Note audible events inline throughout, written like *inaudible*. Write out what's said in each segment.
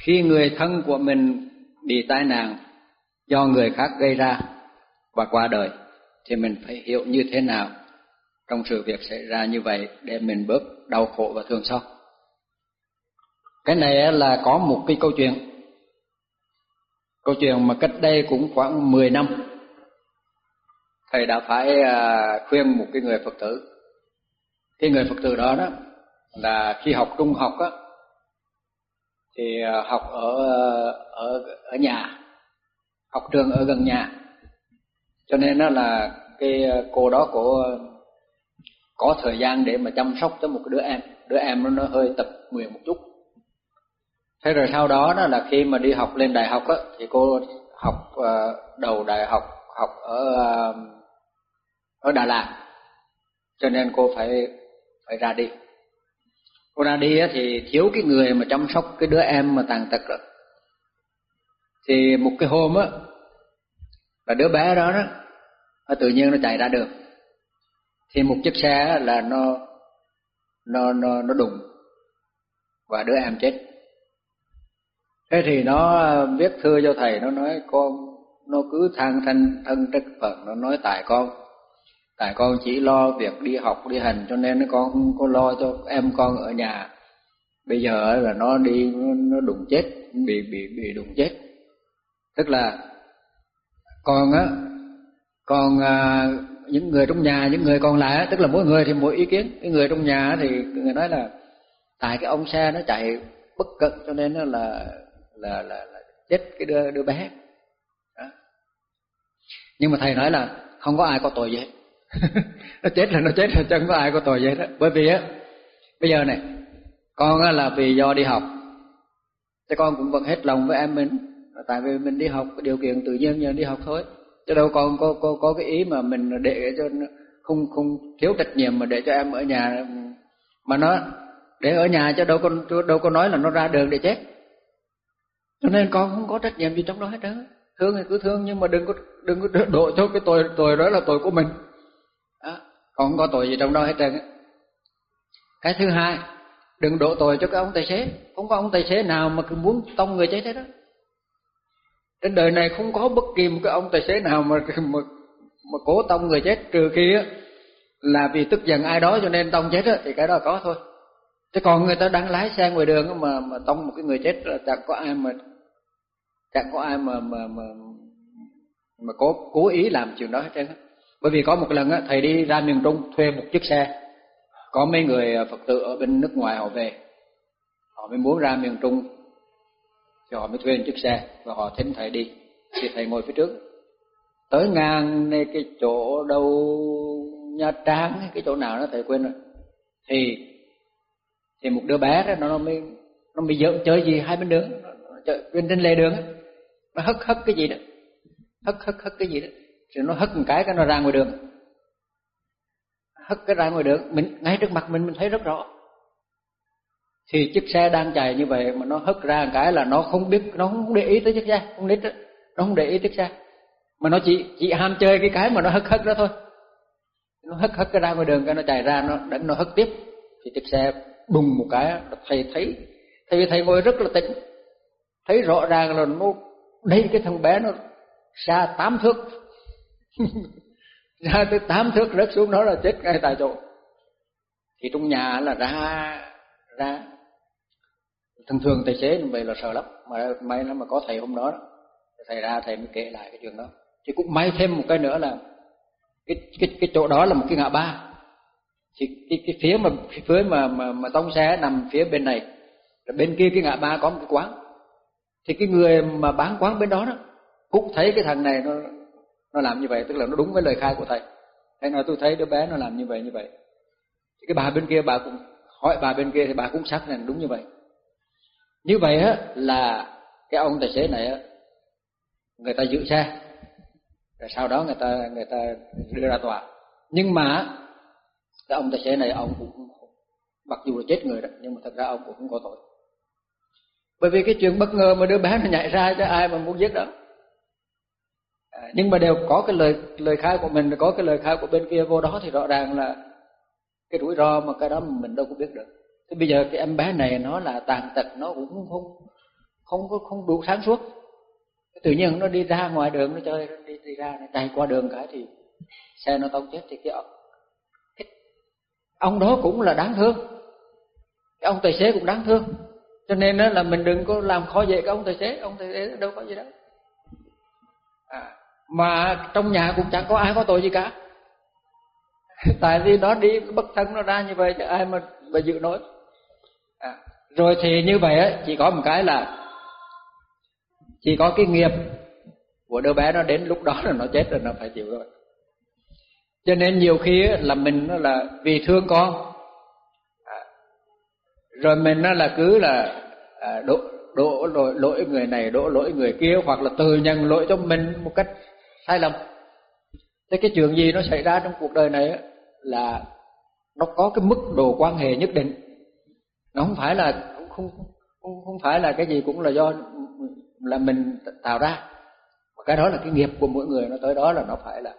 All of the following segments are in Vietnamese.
khi người thân của mình bị tai nạn do người khác gây ra và qua đời, thì mình phải hiểu như thế nào trong sự việc xảy ra như vậy để mình bớt đau khổ và thương xót. Cái này là có một cái câu chuyện. Câu chuyện mà cách đây cũng khoảng 10 năm. Thầy đã phải à, khuyên một cái người Phật tử. Cái người Phật tử đó đó là khi học trung học á thì ờ, học ở ờ, ở ở nhà học trường ở gần nhà. Cho nên nó là cái ờ, cô đó của có thời gian để mà chăm sóc cho một đứa em. Đứa em nó, nó hơi tập nguyện một chút. Thế rồi sau đó đó là khi mà đi học lên đại học á thì cô học đầu đại học học ở ở Đà Lạt. Cho nên cô phải phải ra đi cô ra đi á thì thiếu cái người mà chăm sóc cái đứa em mà tàn tật rồi thì một cái hôm á, là đứa bé đó đó, nó tự nhiên nó chạy ra đường. Thì một chiếc xe là nó nó nó nó đụng và đứa em chết. Thế thì nó viết thư cho thầy, nó nói, con, nó cứ than thanh thân trách phật, nó nói tại con tại con chỉ lo việc đi học đi hành cho nên con không có lo cho em con ở nhà. Bây giờ là nó đi nó đụng chết bị bị bị đụng chết. Tức là con á con à, những người trong nhà những người còn lại tức là mỗi người thì mỗi ý kiến. Cái người trong nhà thì người nói là tại cái ông xe nó chạy bất cẩn cho nên nó là là là, là chết cái đứa đứa bé. Đó. nhưng mà thầy nói là không có ai có tội gì hết. *laughs* nó chết là nó chết là chẳng có ai có tội gì hết đó. bởi vì á, bây giờ này, con á là vì do đi học. Thì con cũng vẫn hết lòng với em mình. Tại vì mình đi học, điều kiện tự nhiên nhờ đi học thôi. Chứ đâu con có có có cái ý mà mình để cho không không thiếu trách nhiệm mà để cho em ở nhà. Mà nó để ở nhà cho đâu có đâu có nói là nó ra đường để chết. Cho nên con không có trách nhiệm gì trong đó hết trơn thương thì cứ thương, nhưng mà đừng có đừng có đổ cho cái tội tội đó là tội của mình còn không có tội gì trong đó hết trơn cái thứ hai đừng đổ tội cho cái ông tài xế. Không có ông tài xế nào mà cứ muốn tông người chết hết đó trên đời này không có bất kỳ một cái ông tài xế nào mà mà, mà cố tông người chết trừ khi á là vì tức giận ai đó cho nên tông chết á thì cái đó có thôi. Chứ còn người ta đang lái xe ngoài đường mà mà tông một cái người chết là chẳng có ai mà chẳng có ai mà mà mà mà cố cố ý làm chuyện đó hết trơn bởi vì có một lần á, thầy đi ra miền Trung thuê một chiếc xe. Có mấy người à, Phật tử ở bên nước ngoài họ về. Họ mới muốn ra miền Trung. Thì họ mới thuê một chiếc xe và họ thỉnh thầy đi. Thì thầy ngồi phía trước. Tới ngang nơi cái chỗ đâu, nha trang cái chỗ nào đó, thầy quên rồi. Thì thì một đứa bé đó, nó mới nó mới giỡn chơi gì hai bên đường. Chơi bên trên lề đường nó hất hất cái gì đó. Hất hất hất cái gì đó rồi nó hất một cái cái nó ra ngoài đường. Hất cái ra ngoài đường, mình, ngay trước mặt mình mình thấy rất rõ. Thì chiếc xe đang chạy như vậy mà nó hất ra một cái là nó không biết, nó không để ý tới chiếc xe, không biết nó không để ý chiếc xe. Mà nó chỉ chỉ ham chơi cái cái mà nó hất hất đó thôi. Nó hất hất cái ra ngoài đường cái nó chạy ra, nó đánh, nó hất tiếp. Thì chiếc xe đùng một cái thầy thấy, thầy thầy ngồi rất là tỉnh. Thấy rõ ràng là nó, đây cái thằng bé nó xa tám thước ra tới tám thước rớt xuống đó là chết ngay tại chỗ. Thì trong nhà là ra ra. Thường thường tài xế về là sợ lắm mà may lắm mà có thầy hôm đó, đó. Thầy ra thầy mới kể lại cái chuyện đó. Thì cũng may thêm một cái nữa là cái cái cái chỗ đó là một cái ngã ba. Thì cái cái phía mà phía mà mà mà tông xe nằm phía bên này rồi bên kia cái ngã ba có một cái quán. Thì cái người mà bán quán bên đó đó cũng thấy cái thằng này nó nó làm như vậy, tức là nó đúng với lời khai của thầy. Thầy nói, tôi thấy đứa bé nó làm như vậy như vậy. Thì cái bà bên kia, bà cũng hỏi bà bên kia thì bà cũng xác nhận đúng như vậy. Như vậy á, là cái ông tài xế này á, người ta giữ xe, rồi sau đó người ta người ta đưa ra tòa. Nhưng mà cái ông tài xế này, ông cũng mặc dù là chết người đó, nhưng mà thật ra ông cũng không có tội. Bởi vì cái chuyện bất ngờ mà đứa bé nó nhảy ra, chứ ai mà muốn giết đó À, nhưng mà đều có cái lời lời khai của mình có cái lời khai của bên kia vô đó thì rõ ràng là cái rủi ro mà cái đó mình đâu có biết được. Thế bây giờ cái em bé này nó là tàn tật nó cũng không không không có không đủ sáng suốt. Tự nhiên nó đi ra ngoài đường nó chơi đi đi ra nó chạy qua đường cái thì xe nó tông chết thì cái ông, cái ông đó cũng là đáng thương. Cái ông tài xế cũng đáng thương. Cho nên đó là mình đừng có làm khó dễ cái ông tài xế ông tài xế đâu có gì đâu. À, mà trong nhà cũng chẳng có ai có tội gì cả. *laughs* Tại vì nó đi bất thân nó ra như vậy chứ ai mà mà dự nổi. À, rồi thì như vậy á chỉ có một cái là chỉ có cái nghiệp của đứa bé nó đến lúc đó là nó chết rồi nó phải chịu rồi cho nên nhiều khi là mình nó là vì thương con. À, rồi mình nó là cứ là à, đổ đổ lỗi lỗi người này đổ lỗi người kia hoặc là tự nhận lỗi cho mình một cách sai lầm thế cái chuyện gì nó xảy ra trong cuộc đời này là nó có cái mức độ quan hệ nhất định. Nó không phải là không không không phải là cái gì cũng là do là mình tạo ra. Mà cái đó là cái nghiệp của mỗi người nó tới đó là nó phải là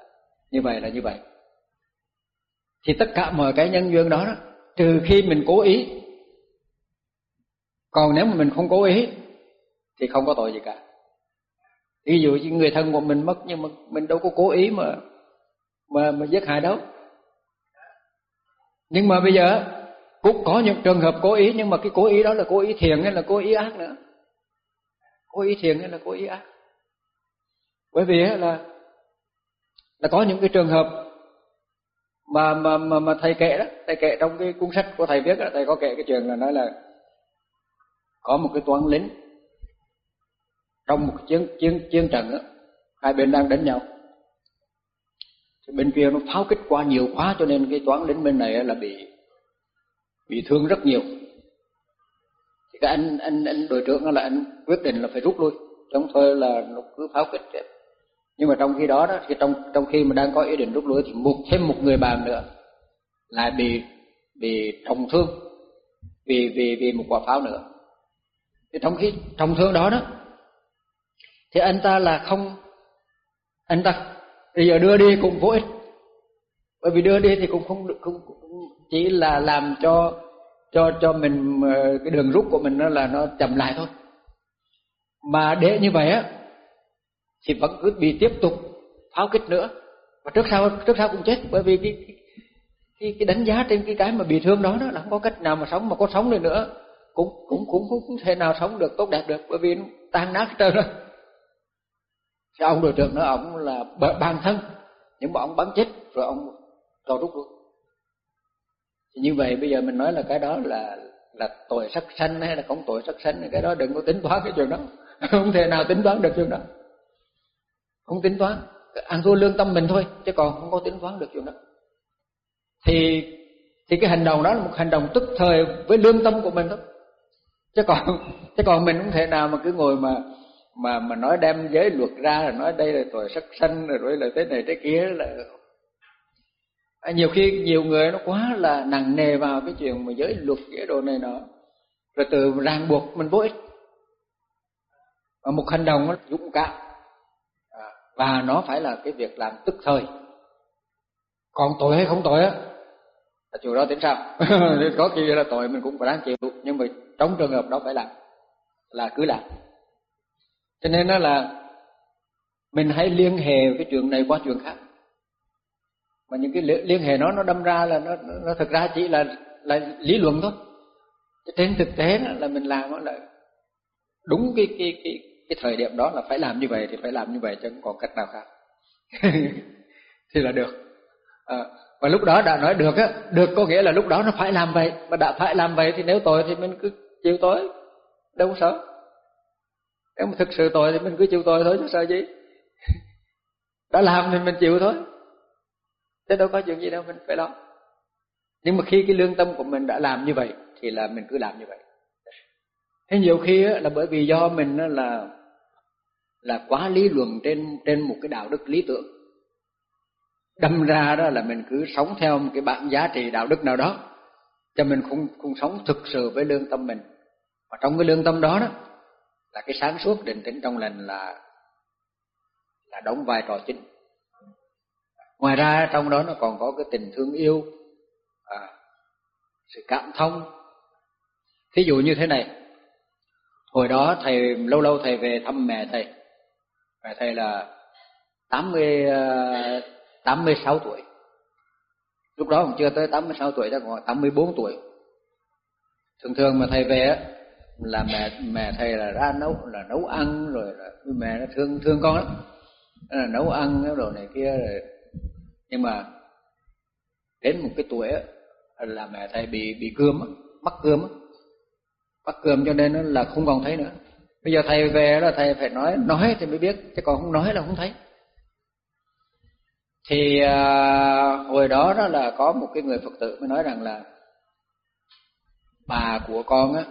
như vậy là như vậy. Thì tất cả mọi cái nhân duyên đó, đó trừ khi mình cố ý. Còn nếu mà mình không cố ý thì không có tội gì cả ví dụ như người thân của mình mất nhưng mà mình đâu có cố ý mà mà mà giết hại đâu. Nhưng mà bây giờ cũng có những trường hợp cố ý nhưng mà cái cố ý đó là cố ý thiện hay là cố ý ác nữa. Cố ý thiện hay là cố ý ác. Bởi vì là là có những cái trường hợp mà mà mà, mà thầy kể đó thầy kể trong cái cuốn sách của thầy viết đó thầy có kể cái chuyện là nói là có một cái toán lính trong một chiến chiến chiến trận đó, hai bên đang đánh nhau. Thì bên kia nó pháo kích qua nhiều quá cho nên cái toán lính bên này là bị bị thương rất nhiều. Thì cái anh anh anh đội trưởng là anh quyết định là phải rút lui. Chống thôi là nó cứ pháo kích tiếp nhưng mà trong khi đó đó thì trong trong khi mà đang có ý định rút lui thì một thêm một người bạn nữa lại bị bị trọng thương vì vì vì một quả pháo nữa. Thì trong khi trọng thương đó đó thì anh ta là không anh ta bây giờ đưa đi cũng vô ích. Bởi vì đưa đi thì cũng không cũng, cũng chỉ là làm cho cho cho mình ờ, cái đường rút của mình nó là nó chậm lại thôi. Mà để như vậy á thì vẫn cứ bị tiếp tục pháo kích nữa. Và trước sau trước sau cũng chết bởi vì cái cái cái đánh giá trên cái cái mà bị thương đó đó là không có cách nào mà sống mà có sống được nữa. Cũng cũng cũng cũng không thể nào sống được tốt đẹp được bởi vì nó tan nát hết trơn rồi cái ông đội trưởng đó, ông là bản thân. Nhưng mà ông bắn chết, rồi ông cầu rút luôn thì như vậy, bây giờ mình nói là cái đó là là tội sắc sanh hay là không tội sắc sanh, cái đó đừng có tính toán cái chuyện đó. *laughs* Không thể nào tính toán được chuyện đó. Không tính toán, ăn thua lương tâm mình thôi, chứ còn không có tính toán được chuyện đó. Thì thì cái hành động đó là một hành động tức thời với lương tâm của mình thôi. Chứ còn *laughs* chứ còn mình không thể nào mà cứ ngồi mà mà mà nói đem giới luật ra là nói đây là tội sắc sanh rồi là thế này thế kia là à, nhiều khi nhiều người nó quá là nặng nề vào cái chuyện mà giới luật cái đồ này nọ. Rồi từ ràng buộc mình vô ích. Và một hành động nó dũng cảm. À, và nó phải là cái việc làm tức thời. Còn tội hay không tội á? Là chuyện đó tính sao? *laughs* Có khi là tội mình cũng phải đáng chịu nhưng mà trong trường hợp đó phải làm là cứ làm cho nên nó là mình hãy liên hệ cái chuyện này qua chuyện khác. Mà những cái liên hệ nó nó đâm ra là nó nó thực ra chỉ là là lý luận thôi. Trên thực tế là mình làm là đúng cái cái cái cái thời điểm đó là phải làm như vậy thì phải làm như vậy chứ không còn cách nào khác. *laughs* Thì là được. À, và lúc đó đã nói được á được có nghĩa là lúc đó nó phải làm vậy. Mà đã phải làm vậy thì nếu tội thì mình cứ chịu tội. Đâu có sợ nếu mà thực sự tội thì mình cứ chịu tội thôi chứ sao gì? Đã làm thì mình chịu thôi. Thế đâu có chuyện gì đâu, mình phải lo. Nhưng mà khi cái lương tâm của mình đã làm như vậy, thì là mình cứ làm như vậy. Thế nhiều khi là bởi vì do mình là là quá lý luận trên trên một cái đạo đức lý tưởng. Đâm ra đó là mình cứ sống theo một cái bản giá trị đạo đức nào đó, cho mình không không sống thực sự với lương tâm mình. Và trong cái lương tâm đó đó là cái sáng suốt định tĩnh trong lành là là đóng vai trò chính. Ngoài ra trong đó nó còn có cái tình thương yêu à, sự cảm thông. Thí dụ như thế này hồi đó thầy lâu lâu thầy về thăm mẹ thầy. Mẹ thầy là tám mươi à, tám mươi sáu tuổi. Lúc đó còn chưa tới tám mươi sáu tuổi chắc còn tám mươi bốn tuổi. Thường thường mà thầy về á là mẹ mẹ thầy là ra nấu là nấu ăn rồi là mẹ nó thương thương con lắm. Là nấu ăn cái đồ này kia rồi. Nhưng mà đến một cái tuổi á là mẹ thầy bị bị cơm mắc cơm mắc cơm cho nên là không còn thấy nữa. Bây giờ thầy về là thầy phải nói nói thì mới biết chứ còn không nói là không thấy. Thì à, hồi đó đó là có một cái người phật tử mới nói rằng là bà của con á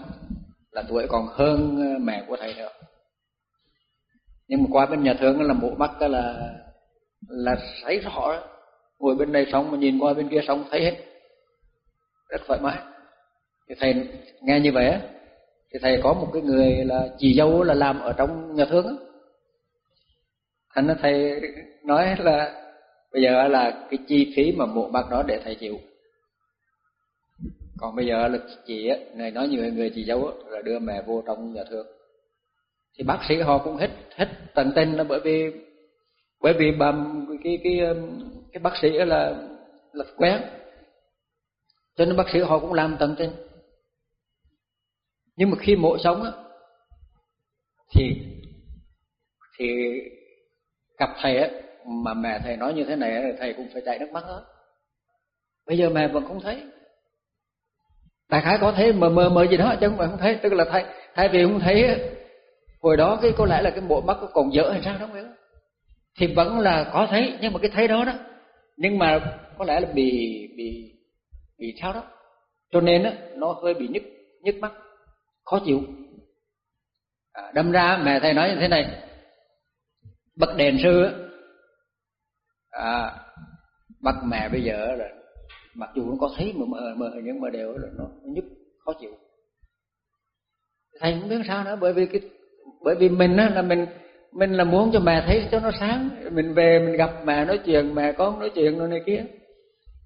là tuổi còn hơn ờ, mẹ của thầy nữa nhưng mà qua bên nhà thương là mụ mắt là là thấy rõ đó. ngồi bên đây sống mà nhìn qua bên kia sống thấy hết. Rất thoải mái. Thì thầy nghe như vậy á, thì thầy có một cái người là chị dâu là làm ở trong nhà thương á. Thành thầy nói là, bây giờ là cái chi phí mà bộ bác đó để thầy chịu còn bây giờ là chị á, này nói nhiều người chị giấu là đưa mẹ vô trong nhà thương thì bác sĩ họ cũng hết hết tận tình là bởi vì bởi vì bà, cái cái um, cái bác sĩ là là quen cho nên bác sĩ họ cũng làm tận tình. Nhưng mà khi mộ sống á, thì thì gặp thầy á, mà mẹ thầy nói như thế này thầy cũng phải chạy nước mắt hết. Bây giờ mẹ vẫn không thấy đại khái có thấy mờ mờ mờ gì đó chứ không phải không thấy tức là thay thay vì không thấy hồi đó cái có lẽ là cái bộ mắt có còn dở hay sao đó không thì vẫn là có thấy nhưng mà cái thấy đó đó nhưng mà có lẽ là bị bị bị sao đó. Cho nên đó, nó hơi bị nhức nhức mắt khó chịu. À, đâm ra mẹ thầy nói như thế này. Bật đèn sư á à, mẹ bây giờ là mặc dù nó có thấy mà mờ mờ nhưng mà đều là nó nhức khó chịu. Thầy không biết sao nữa bởi vì cái bởi vì mình á là mình mình là muốn cho mẹ thấy cho nó sáng. Mình về mình gặp mẹ nói chuyện mẹ con nói chuyện rồi này kia.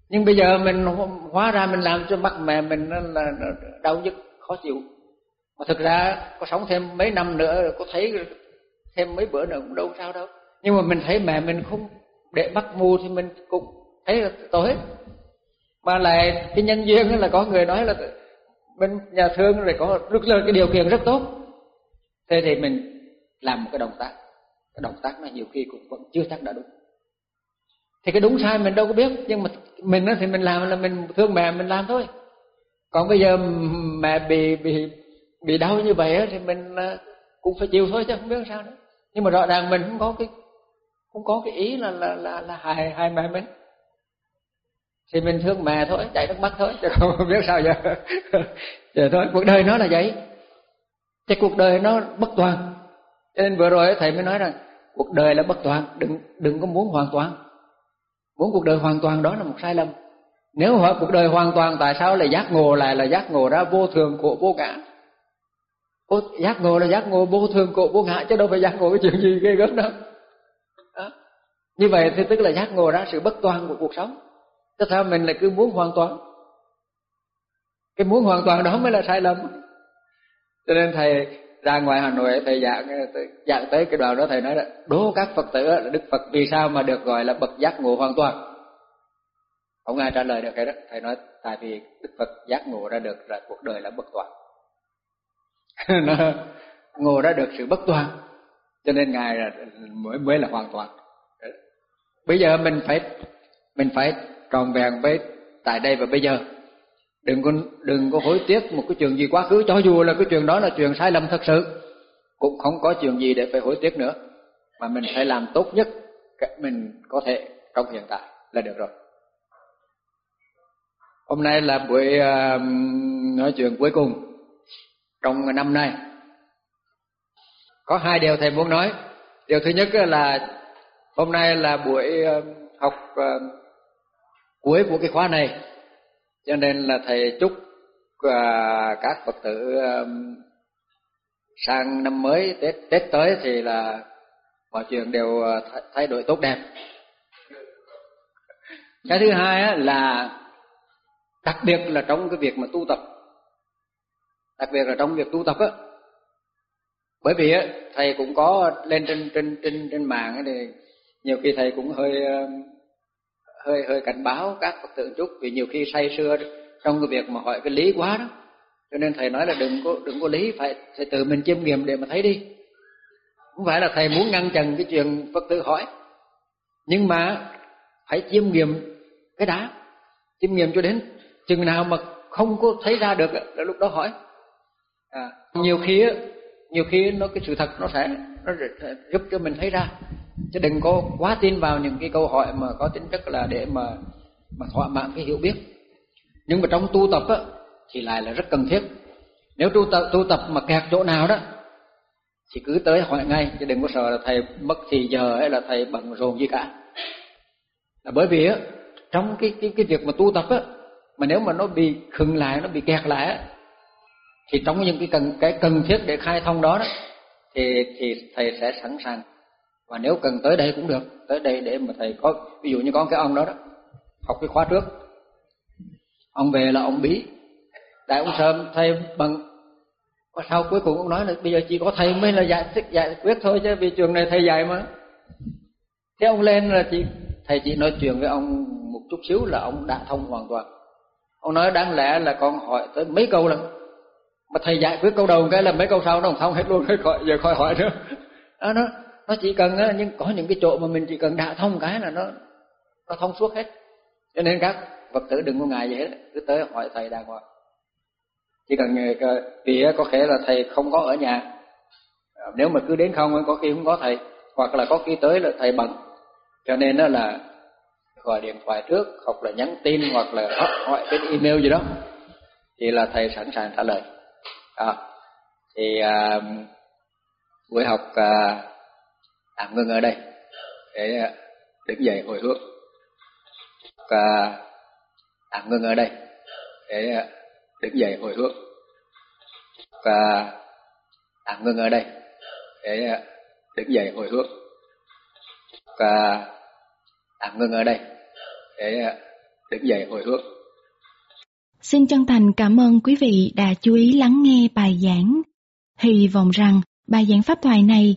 Nhưng bây giờ mình hóa ra mình làm cho mắt mẹ mình là, là đau nhức khó chịu. Mà thực ra có sống thêm mấy năm nữa có thấy thêm mấy bữa nữa cũng đâu sao đâu. Nhưng mà mình thấy mẹ mình không để mắt mù thì mình cũng thấy là tối mà lại cái nhân duyên là có người nói là bên nhà thương rồi có rất là cái điều kiện rất tốt. Thế thì mình làm một cái động tác. Cái động tác này nhiều khi cũng vẫn chưa chắc đã đúng. Thì cái đúng sai mình đâu có biết nhưng mà mình thì mình làm là mình thương mẹ mình làm thôi. Còn bây giờ mẹ bị bị bị đau như vậy thì mình à, cũng phải chịu thôi chứ không biết sao nữa. Nhưng mà rõ ràng mình không có cái không có cái ý là là là, là hại hại mẹ mình thì mình thương mẹ thôi chạy nước mắt thôi chứ không *laughs* biết sao giờ. Giờ thôi cuộc đời nó là vậy. Cái cuộc đời nó bất toàn. Cho nên vừa rồi thầy mới nói rằng cuộc đời là bất toàn đừng đừng có muốn hoàn toàn. Muốn cuộc đời hoàn toàn đó là một sai lầm. Nếu hỏi cuộc đời hoàn toàn tại sao lại giác ngộ lại là giác ngộ ra vô thường của vô ngã? Ô, giác ngộ là giác ngộ vô thường của vô ngã chứ đâu phải giác ngộ cái chuyện gì ghê gớm đâu. Đó. như vậy thì tức là giác ngộ ra sự bất toàn của cuộc sống. Tại sao mình lại cứ muốn hoàn toàn. Cái muốn hoàn toàn đó mới là sai lầm. Cho nên thầy ra ngoài Hà Nội, thầy giảng giảng tới cái đoạn đó thầy nói là đố các Phật tử là Đức Phật vì sao mà được gọi là bậc giác ngộ hoàn toàn? Không ai trả lời được cái đó. Thầy nói tại vì Đức Phật giác ngộ ra được là cuộc đời là bất toàn. *laughs* Nó ngộ ra được sự bất toàn. Cho nên ngài là, mới mới là hoàn toàn. Bây giờ mình phải mình phải tròn vẹn với tại đây và bây giờ. Đừng có đừng có hối tiếc một cái chuyện gì quá khứ cho dù là cái chuyện đó là chuyện sai lầm thật sự cũng không có chuyện gì để phải hối tiếc nữa. Mà mình phải làm tốt nhất mình có thể trong hiện tại là được rồi. Hôm nay là buổi uh, nói chuyện cuối cùng. Trong năm nay có hai điều thầy muốn nói. Điều thứ nhất là hôm nay là buổi uh, học uh, cuối của cái khóa này. Cho nên là thầy chúc à, các phật tử à, sang năm mới tết tết tới thì là mọi chuyện đều à, thay đổi tốt đẹp. Cái thứ hai á, là đặc biệt là trong cái việc mà tu tập. Đặc biệt là trong việc tu tập á. Bởi vì thầy cũng có lên trên trên trên trên mạng thì nhiều khi thầy cũng hơi hơi hơi cảnh báo các phật tử chút vì nhiều khi say sưa trong cái việc mà hỏi cái lý quá đó. Cho nên thầy nói là đừng có đừng có lý phải phải tự mình chiêm nghiệm để mà thấy đi. Không phải là thầy muốn ngăn chặn cái chuyện phật tử hỏi nhưng mà phải chiêm nghiệm cái đã chiêm nghiệm cho đến chừng nào mà không có thấy ra được là lúc đó hỏi. À, nhiều khi nhiều khi nó cái sự thật nó sẽ nó giúp cho mình thấy ra chứ đừng có quá tin vào những cái câu hỏi mà có tính chất là để mà mà thỏa mãn cái hiểu biết. Nhưng mà trong tu tập á, thì lại là rất cần thiết. Nếu tu tập tu tập mà kẹt chỗ nào đó thì cứ tới hỏi ngay chứ đừng có sợ là thầy mất thì giờ hay là thầy bận rộn gì cả. Là bởi vì á trong cái cái cái việc mà tu tập á mà nếu mà nó bị khừng lại nó bị kẹt lại á thì trong những cái cần cái cần thiết để khai thông đó đó thì thì thầy sẽ sẵn sàng và nếu cần tới đây cũng được tới đây để mà thầy có ví dụ như có cái ông đó đó học cái khóa trước. Ông về là ông bí. Đại ông sớm thầy bằng. Sau cuối cùng ông nói là bây giờ chỉ có thầy mới là giải thích giải quyết thôi chứ vì trường này thầy dạy mà. Thế ông lên là chị thầy chỉ nói chuyện với ông một chút xíu là ông đã thông hoàn toàn. Ông nói đáng lẽ là con hỏi tới mấy câu lần mà thầy giải quyết câu đầu cái là mấy câu sau nó không thông hết luôn khỏi giờ khỏi hỏi nữa. Đó, đó nó chỉ cần á nhưng có những cái chỗ mà mình chỉ cần đã thông cái là nó nó thông suốt hết. Cho nên các phật tử đừng có ngại gì hết. Cứ tới hỏi thầy đàng hoàng. Chỉ cần vì có thể là thầy không có ở nhà. À, nếu mà cứ đến không có khi không có thầy. Hoặc là có khi tới là thầy bận. Cho nên đó là gọi điện thoại trước hoặc là nhắn tin hoặc là hỏi trên email gì đó thì là thầy sẵn sàng trả lời. À, thì à, buổi học à, À, tạm ngưng ở đây. Để à, đứng dậy hồi hướng và à, tạm ngưng ở đây. Để đứng dậy hồi hướng và tạm ngưng ở đây. Để đứng dậy hồi hướng và tạm ngưng ở đây. Để đứng dậy hồi hướng Xin chân thành cảm ơn quý vị đã chú ý lắng nghe bài giảng. Hy vọng rằng bài giảng pháp thoại này